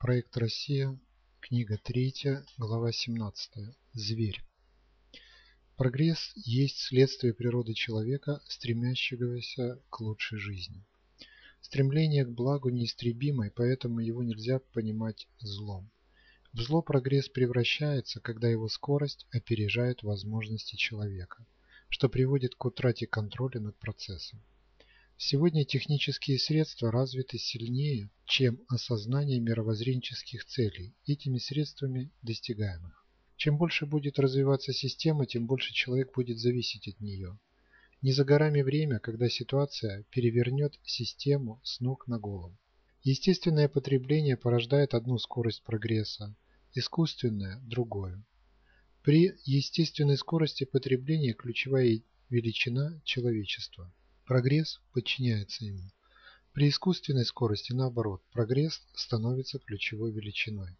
Проект «Россия», книга 3, глава 17. Зверь. Прогресс есть следствие природы человека, стремящегося к лучшей жизни. Стремление к благу неистребимо, и поэтому его нельзя понимать злом. В зло прогресс превращается, когда его скорость опережает возможности человека, что приводит к утрате контроля над процессом. Сегодня технические средства развиты сильнее, чем осознание мировоззренческих целей этими средствами достигаемых. Чем больше будет развиваться система, тем больше человек будет зависеть от нее. Не за горами время, когда ситуация перевернет систему с ног на голову. Естественное потребление порождает одну скорость прогресса, искусственное – другую. При естественной скорости потребления ключевая величина человечества – Прогресс подчиняется ему. При искусственной скорости, наоборот, прогресс становится ключевой величиной.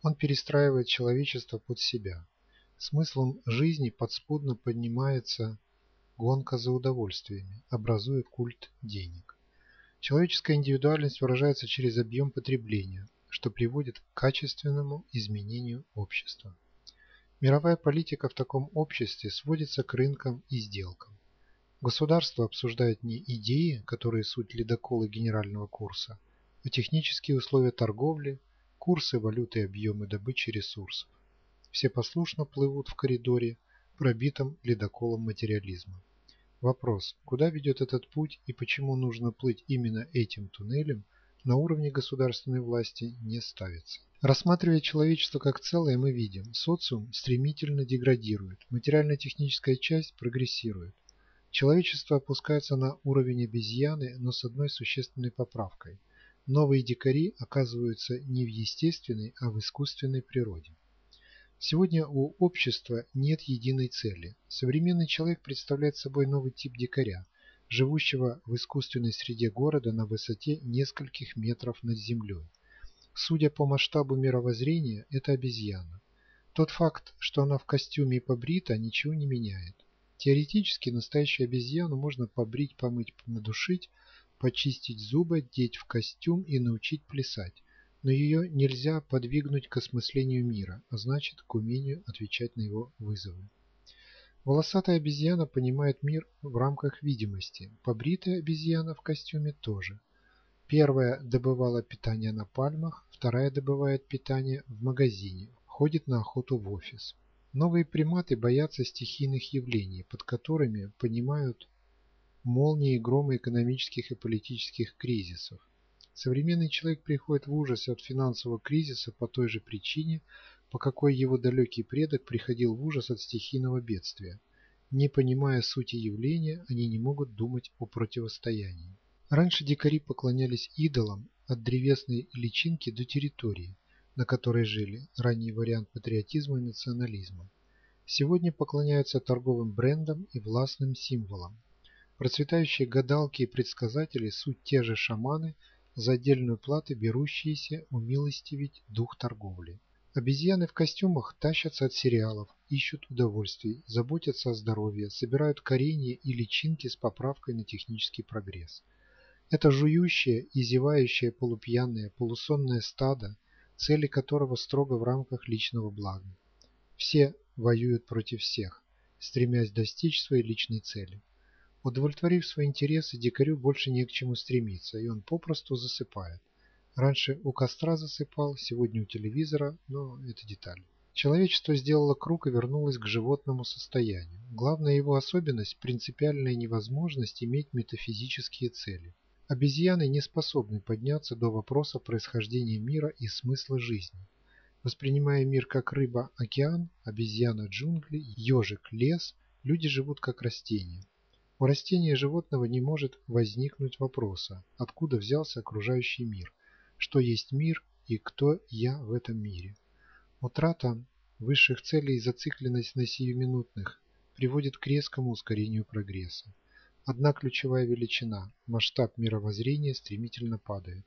Он перестраивает человечество под себя. Смыслом жизни подспудно поднимается гонка за удовольствиями, образуя культ денег. Человеческая индивидуальность выражается через объем потребления, что приводит к качественному изменению общества. Мировая политика в таком обществе сводится к рынкам и сделкам. Государство обсуждает не идеи, которые суть ледокола генерального курса, а технические условия торговли, курсы валюты и объемы добычи ресурсов. Все послушно плывут в коридоре, пробитом ледоколом материализма. Вопрос, куда ведет этот путь и почему нужно плыть именно этим туннелем, на уровне государственной власти не ставится. Рассматривая человечество как целое, мы видим, социум стремительно деградирует, материально-техническая часть прогрессирует. Человечество опускается на уровень обезьяны, но с одной существенной поправкой. Новые дикари оказываются не в естественной, а в искусственной природе. Сегодня у общества нет единой цели. Современный человек представляет собой новый тип дикаря, живущего в искусственной среде города на высоте нескольких метров над землей. Судя по масштабу мировоззрения, это обезьяна. Тот факт, что она в костюме и побрита, ничего не меняет. Теоретически настоящую обезьяну можно побрить, помыть, надушить, почистить зубы, деть в костюм и научить плясать, но ее нельзя подвигнуть к осмыслению мира, а значит к умению отвечать на его вызовы. Волосатая обезьяна понимает мир в рамках видимости, побритая обезьяна в костюме тоже. Первая добывала питание на пальмах, вторая добывает питание в магазине, ходит на охоту в офис. Новые приматы боятся стихийных явлений, под которыми понимают молнии и громы экономических и политических кризисов. Современный человек приходит в ужас от финансового кризиса по той же причине, по какой его далекий предок приходил в ужас от стихийного бедствия. Не понимая сути явления, они не могут думать о противостоянии. Раньше дикари поклонялись идолам от древесной личинки до территории, на которой жили, ранний вариант патриотизма и национализма. Сегодня поклоняются торговым брендам и властным символам. Процветающие гадалки и предсказатели – суть те же шаманы, за отдельную плату берущиеся умилостивить дух торговли. Обезьяны в костюмах тащатся от сериалов, ищут удовольствий, заботятся о здоровье, собирают коренья и личинки с поправкой на технический прогресс. Это жующее и зевающее полупьяное, полусонное стадо цели которого строго в рамках личного блага. Все воюют против всех, стремясь достичь своей личной цели. Удовлетворив свои интересы, дикарю больше не к чему стремиться, и он попросту засыпает. Раньше у костра засыпал, сегодня у телевизора, но это деталь. Человечество сделало круг и вернулось к животному состоянию. Главная его особенность – принципиальная невозможность иметь метафизические цели – Обезьяны не способны подняться до вопроса происхождения мира и смысла жизни. Воспринимая мир как рыба – океан, обезьяна – джунгли, ежик – лес, люди живут как растения. У растения и животного не может возникнуть вопроса, откуда взялся окружающий мир, что есть мир и кто я в этом мире. Утрата высших целей и зацикленность на сиюминутных приводит к резкому ускорению прогресса. Одна ключевая величина – масштаб мировоззрения стремительно падает.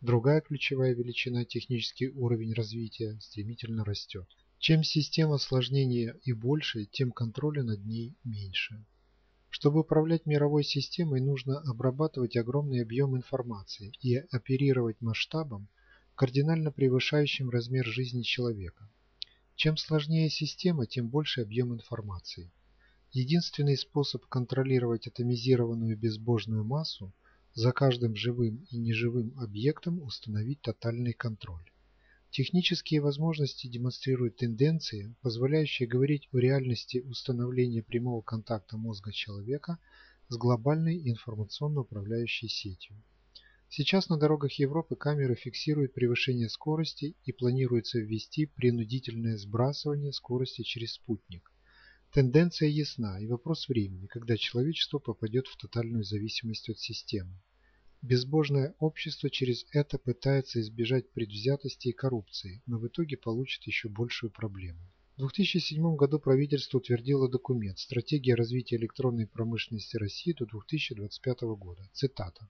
Другая ключевая величина – технический уровень развития стремительно растет. Чем система сложнее и больше, тем контроля над ней меньше. Чтобы управлять мировой системой, нужно обрабатывать огромный объем информации и оперировать масштабом, кардинально превышающим размер жизни человека. Чем сложнее система, тем больше объем информации. Единственный способ контролировать атомизированную безбожную массу – за каждым живым и неживым объектом установить тотальный контроль. Технические возможности демонстрируют тенденции, позволяющие говорить о реальности установления прямого контакта мозга человека с глобальной информационно-управляющей сетью. Сейчас на дорогах Европы камеры фиксируют превышение скорости и планируется ввести принудительное сбрасывание скорости через спутник. Тенденция ясна и вопрос времени, когда человечество попадет в тотальную зависимость от системы. Безбожное общество через это пытается избежать предвзятости и коррупции, но в итоге получит еще большую проблему. В 2007 году правительство утвердило документ «Стратегия развития электронной промышленности России до 2025 года». Цитата.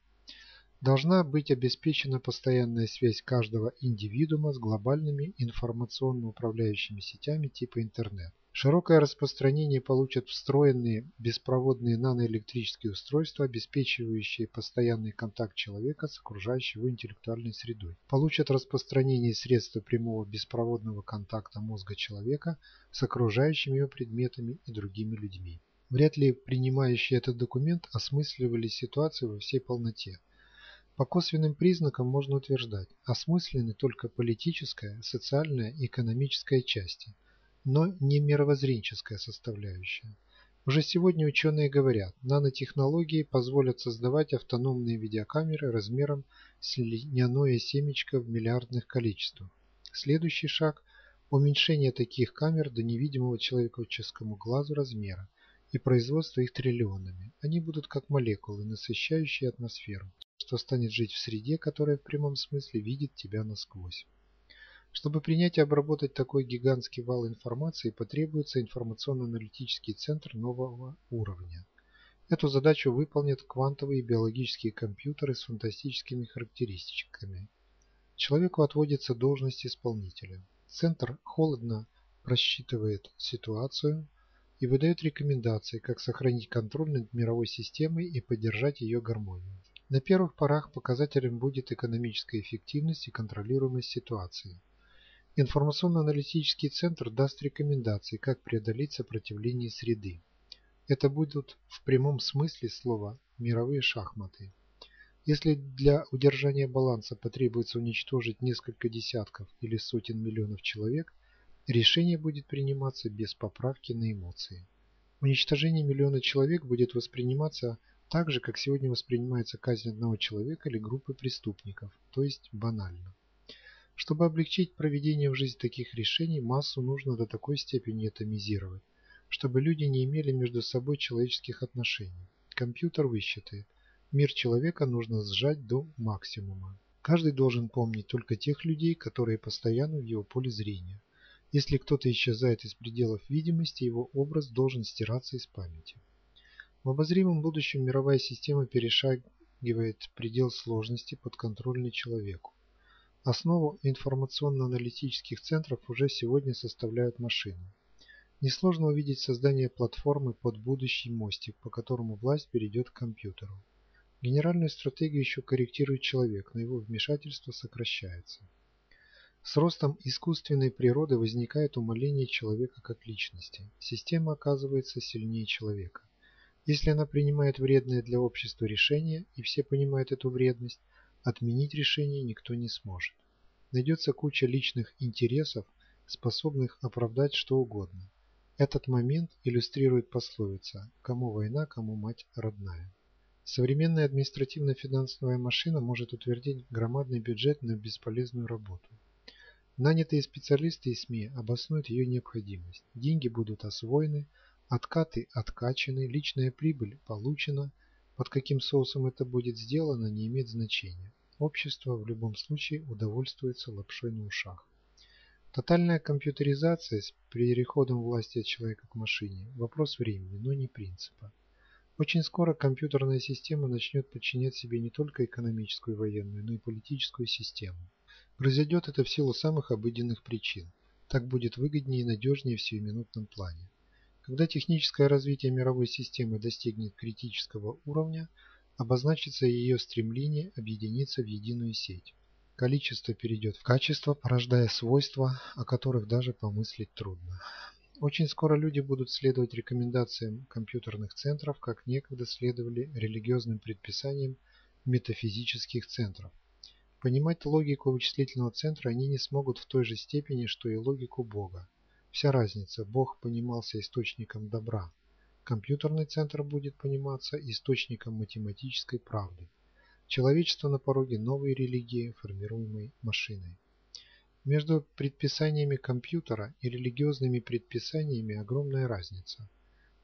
Должна быть обеспечена постоянная связь каждого индивидуума с глобальными информационно-управляющими сетями типа интернет. Широкое распространение получат встроенные беспроводные наноэлектрические устройства, обеспечивающие постоянный контакт человека с окружающей его интеллектуальной средой. Получат распространение средства прямого беспроводного контакта мозга человека с окружающими его предметами и другими людьми. Вряд ли принимающие этот документ осмысливали ситуацию во всей полноте. По косвенным признакам можно утверждать, осмыслены только политическая, социальная и экономическая части – но не мировоззренческая составляющая. Уже сегодня ученые говорят, нанотехнологии позволят создавать автономные видеокамеры размером с льняное семечко в миллиардных количествах. Следующий шаг – уменьшение таких камер до невидимого человеческому глазу размера и производство их триллионами. Они будут как молекулы, насыщающие атмосферу, что станет жить в среде, которая в прямом смысле видит тебя насквозь. Чтобы принять и обработать такой гигантский вал информации, потребуется информационно-аналитический центр нового уровня. Эту задачу выполнят квантовые и биологические компьютеры с фантастическими характеристиками. Человеку отводится должность исполнителя. Центр холодно просчитывает ситуацию и выдает рекомендации, как сохранить контроль над мировой системой и поддержать ее гармонию. На первых порах показателем будет экономическая эффективность и контролируемость ситуации. Информационно-аналитический центр даст рекомендации, как преодолеть сопротивление среды. Это будут в прямом смысле слова мировые шахматы. Если для удержания баланса потребуется уничтожить несколько десятков или сотен миллионов человек, решение будет приниматься без поправки на эмоции. Уничтожение миллиона человек будет восприниматься так же, как сегодня воспринимается казнь одного человека или группы преступников, то есть банально. Чтобы облегчить проведение в жизнь таких решений, массу нужно до такой степени атомизировать, чтобы люди не имели между собой человеческих отношений. Компьютер высчитает. Мир человека нужно сжать до максимума. Каждый должен помнить только тех людей, которые постоянно в его поле зрения. Если кто-то исчезает из пределов видимости, его образ должен стираться из памяти. В обозримом будущем мировая система перешагивает предел сложности, подконтрольный человеку. Основу информационно-аналитических центров уже сегодня составляют машины. Несложно увидеть создание платформы под будущий мостик, по которому власть перейдет к компьютеру. Генеральную стратегию еще корректирует человек, но его вмешательство сокращается. С ростом искусственной природы возникает умаление человека как личности. Система оказывается сильнее человека. Если она принимает вредное для общества решение, и все понимают эту вредность, Отменить решение никто не сможет. Найдется куча личных интересов, способных оправдать что угодно. Этот момент иллюстрирует пословица «Кому война, кому мать родная». Современная административно-финансовая машина может утвердить громадный бюджет на бесполезную работу. Нанятые специалисты и СМИ обоснуют ее необходимость. Деньги будут освоены, откаты откачаны, личная прибыль получена – под каким соусом это будет сделано, не имеет значения. Общество в любом случае удовольствуется лапшой на ушах. Тотальная компьютеризация с переходом власти от человека к машине – вопрос времени, но не принципа. Очень скоро компьютерная система начнет подчинять себе не только экономическую и военную, но и политическую систему. Произойдет это в силу самых обыденных причин. Так будет выгоднее и надежнее в сиюминутном плане. Когда техническое развитие мировой системы достигнет критического уровня, обозначится ее стремление объединиться в единую сеть. Количество перейдет в качество, порождая свойства, о которых даже помыслить трудно. Очень скоро люди будут следовать рекомендациям компьютерных центров, как некогда следовали религиозным предписаниям метафизических центров. Понимать логику вычислительного центра они не смогут в той же степени, что и логику Бога. Вся разница – Бог понимался источником добра. Компьютерный центр будет пониматься источником математической правды. Человечество на пороге новой религии, формируемой машиной. Между предписаниями компьютера и религиозными предписаниями огромная разница.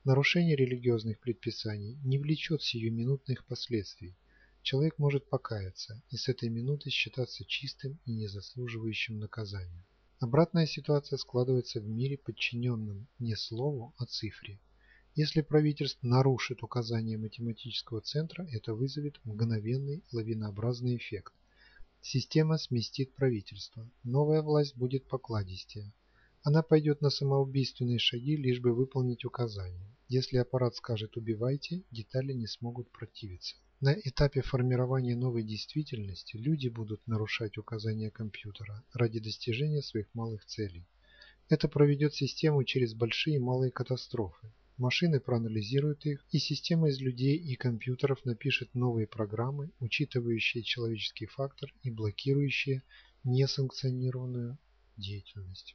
Нарушение религиозных предписаний не влечет сиюминутных последствий. Человек может покаяться и с этой минуты считаться чистым и не заслуживающим наказания. Обратная ситуация складывается в мире, подчиненном не слову, а цифре. Если правительство нарушит указания математического центра, это вызовет мгновенный лавинообразный эффект. Система сместит правительство. Новая власть будет покладистее. Она пойдет на самоубийственные шаги, лишь бы выполнить указания. Если аппарат скажет «убивайте», детали не смогут противиться. На этапе формирования новой действительности люди будут нарушать указания компьютера ради достижения своих малых целей. Это проведет систему через большие и малые катастрофы. Машины проанализируют их, и система из людей и компьютеров напишет новые программы, учитывающие человеческий фактор и блокирующие несанкционированную деятельность.